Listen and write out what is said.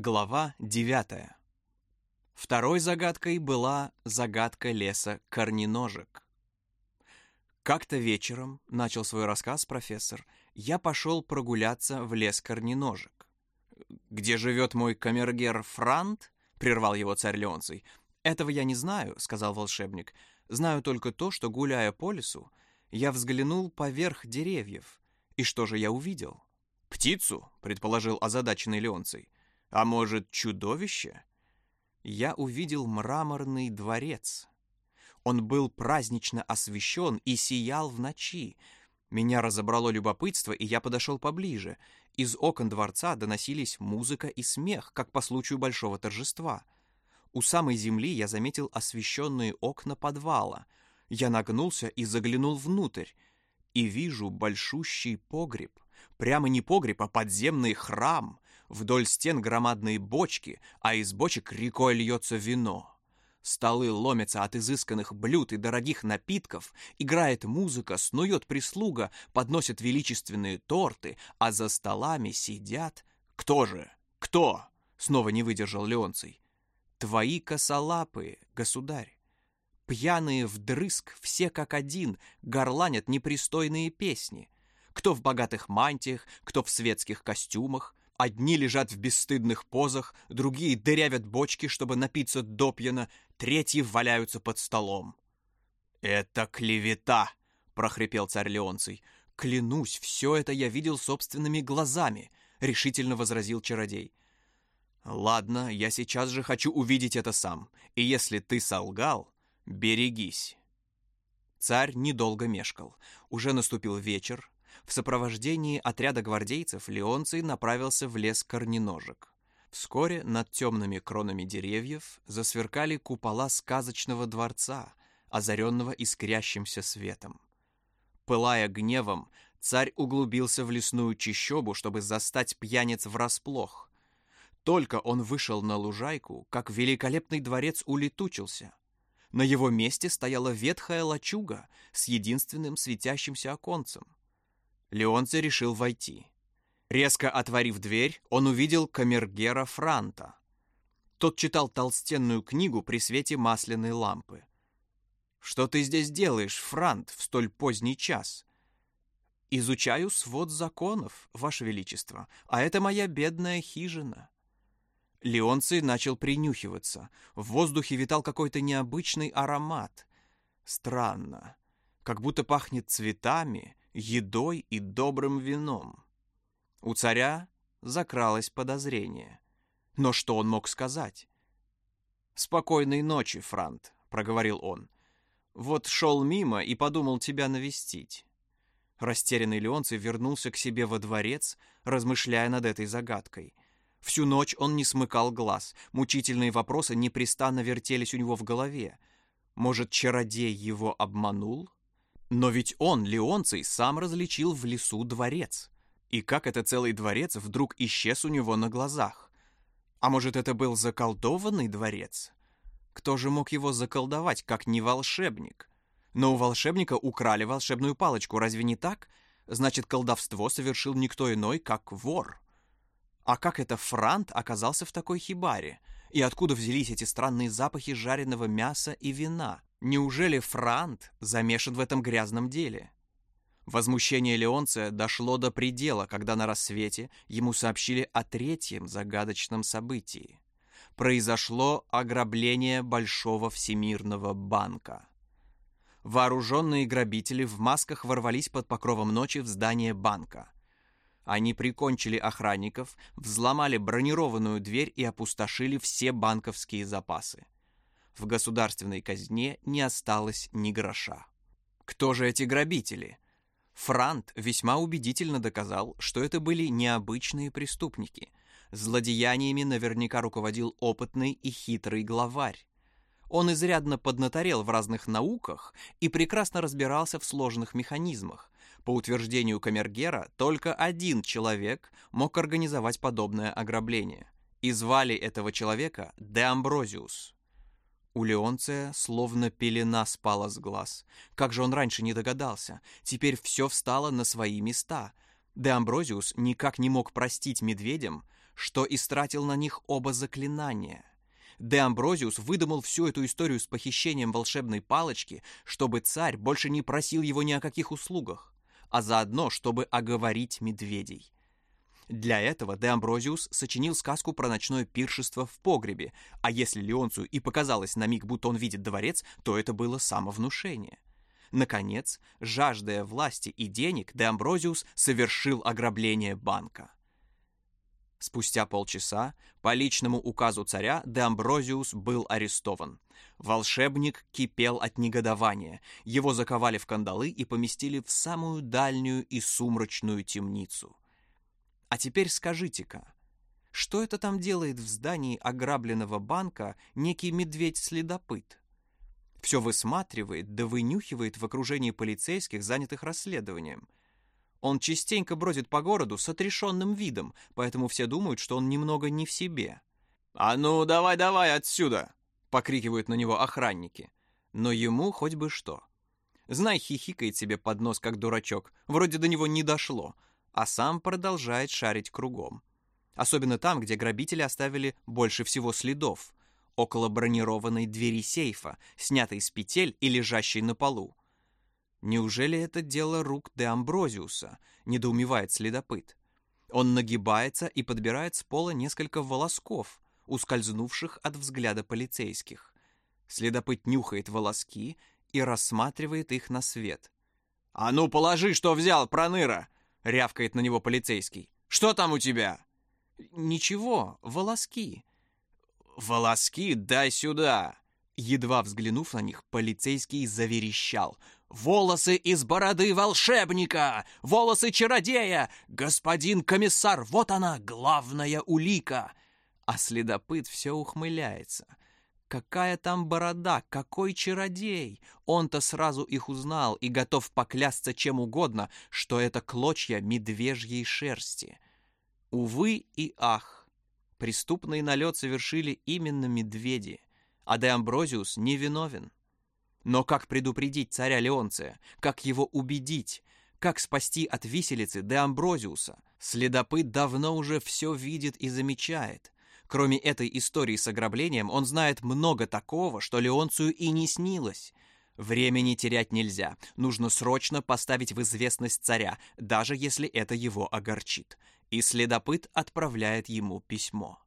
Глава 9. Второй загадкой была загадка леса корненожек. Как-то вечером, начал свой рассказ профессор, я пошел прогуляться в лес корненожек. «Где живет мой камергер Франт?» — прервал его царь Леонций. «Этого я не знаю», — сказал волшебник. «Знаю только то, что, гуляя по лесу, я взглянул поверх деревьев. И что же я увидел?» «Птицу», — предположил озадаченный Леонций. А может, чудовище? Я увидел мраморный дворец. Он был празднично освещен и сиял в ночи. Меня разобрало любопытство, и я подошел поближе. Из окон дворца доносились музыка и смех, как по случаю большого торжества. У самой земли я заметил освещенные окна подвала. Я нагнулся и заглянул внутрь, и вижу большущий погреб. Прямо не погреб, а подземный храм — Вдоль стен громадные бочки, а из бочек рекой льется вино. Столы ломятся от изысканных блюд и дорогих напитков, играет музыка, снует прислуга, подносят величественные торты, а за столами сидят... Кто же? Кто? Снова не выдержал Леонций. Твои косолапые, государь. Пьяные вдрызг, все как один, горланят непристойные песни. Кто в богатых мантиях, кто в светских костюмах, Одни лежат в бесстыдных позах, другие дырявят бочки, чтобы напиться допьяно, третьи валяются под столом. «Это клевета!» — прохрипел царь Леонций. «Клянусь, все это я видел собственными глазами», — решительно возразил чародей. «Ладно, я сейчас же хочу увидеть это сам, и если ты солгал, берегись». Царь недолго мешкал. Уже наступил вечер, в сопровождении отряда гвардейцев Леонций направился в лес корненожек. Вскоре над темными кронами деревьев засверкали купола сказочного дворца, озаренного искрящимся светом. Пылая гневом, царь углубился в лесную чащобу, чтобы застать пьяниц врасплох. Только он вышел на лужайку, как великолепный дворец улетучился. На его месте стояла ветхая лачуга с единственным светящимся оконцем. Леонций решил войти. Резко отворив дверь, он увидел камергера Франта. Тот читал толстенную книгу при свете масляной лампы. «Что ты здесь делаешь, Франт, в столь поздний час?» «Изучаю свод законов, Ваше Величество, а это моя бедная хижина». Леонций начал принюхиваться. В воздухе витал какой-то необычный аромат. Странно. Как будто пахнет цветами, едой и добрым вином. У царя закралось подозрение. Но что он мог сказать? «Спокойной ночи, Франт», — проговорил он. «Вот шел мимо и подумал тебя навестить». Растерянный Леонций вернулся к себе во дворец, размышляя над этой загадкой. Всю ночь он не смыкал глаз, мучительные вопросы непрестанно вертелись у него в голове. Может, чародей его обманул? Но ведь он, Леонций, сам различил в лесу дворец. И как это целый дворец вдруг исчез у него на глазах? А может, это был заколдованный дворец? Кто же мог его заколдовать, как не волшебник? Но у волшебника украли волшебную палочку, разве не так? Значит, колдовство совершил никто иной, как вор. А как это Франт оказался в такой хибаре? И откуда взялись эти странные запахи жареного мяса и вина? Неужели Франт замешан в этом грязном деле? Возмущение Леонция дошло до предела, когда на рассвете ему сообщили о третьем загадочном событии. Произошло ограбление Большого Всемирного банка. Вооруженные грабители в масках ворвались под покровом ночи в здание банка. Они прикончили охранников, взломали бронированную дверь и опустошили все банковские запасы в государственной казне не осталось ни гроша. Кто же эти грабители? Франт весьма убедительно доказал, что это были необычные преступники. Злодеяниями наверняка руководил опытный и хитрый главарь. Он изрядно поднаторел в разных науках и прекрасно разбирался в сложных механизмах. По утверждению Камергера, только один человек мог организовать подобное ограбление. И звали этого человека Де Амброзиус. У Леонция словно пелена спала с глаз. Как же он раньше не догадался? Теперь все встало на свои места. Де Амброзиус никак не мог простить медведям, что истратил на них оба заклинания. Де Амброзиус выдумал всю эту историю с похищением волшебной палочки, чтобы царь больше не просил его ни о каких услугах, а заодно, чтобы оговорить медведей. Для этого Де Амброзиус сочинил сказку про ночное пиршество в погребе, а если Леонцию и показалось на миг, будто он видит дворец, то это было самовнушение. Наконец, жаждая власти и денег, Де Амброзиус совершил ограбление банка. Спустя полчаса по личному указу царя Де Амброзиус был арестован. Волшебник кипел от негодования. Его заковали в кандалы и поместили в самую дальнюю и сумрачную темницу. А теперь скажите-ка, что это там делает в здании ограбленного банка некий медведь-следопыт? Все высматривает да вынюхивает в окружении полицейских, занятых расследованием. Он частенько бродит по городу с отрешенным видом, поэтому все думают, что он немного не в себе. «А ну, давай-давай отсюда!» — покрикивают на него охранники. Но ему хоть бы что. Знай, хихикает себе под нос, как дурачок. Вроде до него не дошло, а сам продолжает шарить кругом. Особенно там, где грабители оставили больше всего следов. Около бронированной двери сейфа, снятой с петель и лежащей на полу. Неужели это дело рук де Амброзиуса? Недоумевает следопыт. Он нагибается и подбирает с пола несколько волосков, ускользнувших от взгляда полицейских. Следопыт нюхает волоски и рассматривает их на свет. «А ну, положи, что взял, проныра!» — рявкает на него полицейский. «Что там у тебя?» «Ничего, волоски». «Волоски дай сюда!» Едва взглянув на них, полицейский заверещал. «Волосы из бороды волшебника! Волосы чародея! Господин комиссар, вот она, главная улика!» А следопыт все ухмыляется. Какая там борода, какой чародей! Он-то сразу их узнал и готов поклясться чем угодно, что это клочья медвежьей шерсти. Увы и ах, преступный налет совершили именно медведи, а Де Амброзиус невиновен. Но как предупредить царя Леонция? Как его убедить? Как спасти от виселицы Де Амброзиуса? Следопыт давно уже все видит и замечает. Кроме этой истории с ограблением, он знает много такого, что Леонцию и не снилось. Времени терять нельзя. Нужно срочно поставить в известность царя, даже если это его огорчит. И следопыт отправляет ему письмо.